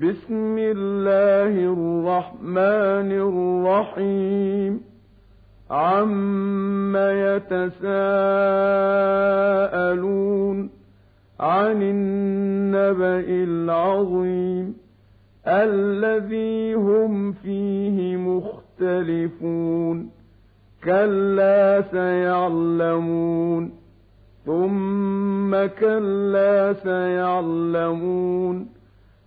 بسم الله الرحمن الرحيم. عم يتساءلون عن النبأ العظيم الذي هم فيه مختلفون كلا سيعلمون ثم كلا سيعلمون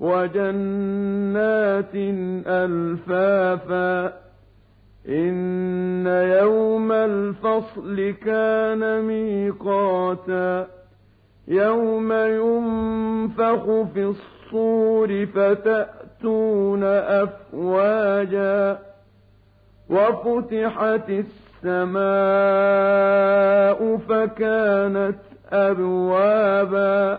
وجنات ألفافا إن يوم الفصل كان ميقاتا يوم ينفخ في الصور فتأتون أفواجا وفتحت السماء فكانت أبوابا